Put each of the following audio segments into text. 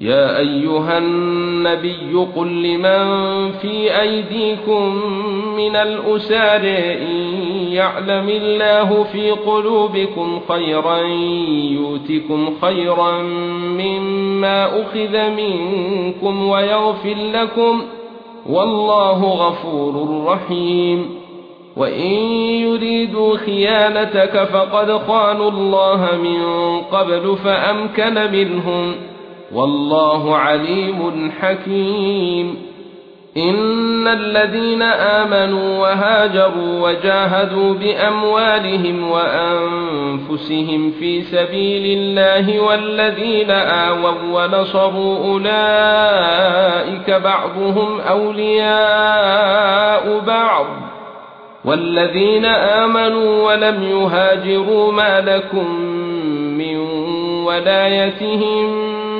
يا ايها النبي قل لمن في ايديكم من الاسار ان يعلم الله في قلوبكم خيرا يؤتكم خيرا مما اخذ منكم ويغفر لكم والله غفور رحيم. وان يريدوا خيانتك فقد خانوا الله من قبل فامكن منهم والله عليم حكيم. إن الذين آمنوا وهاجروا وجاهدوا بأموالهم وأنفسهم في سبيل الله والذين آووا ونصروا أولئك بعضهم أولياء بعض. والذين آمنوا ولم يهاجروا ما لكم من ولايتهم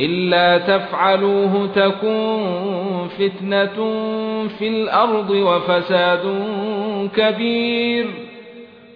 الا تفعلوه تكون فتنه في الأرض وفساد كبير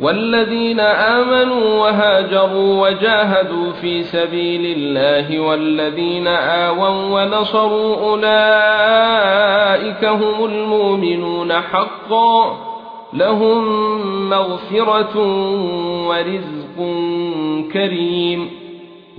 والذين امنوا وهاجروا وجاهدوا في سبيل الله والذين آووا ونصروا اولئك هم المؤمنون حقا لهم مغفرة ورزق كريم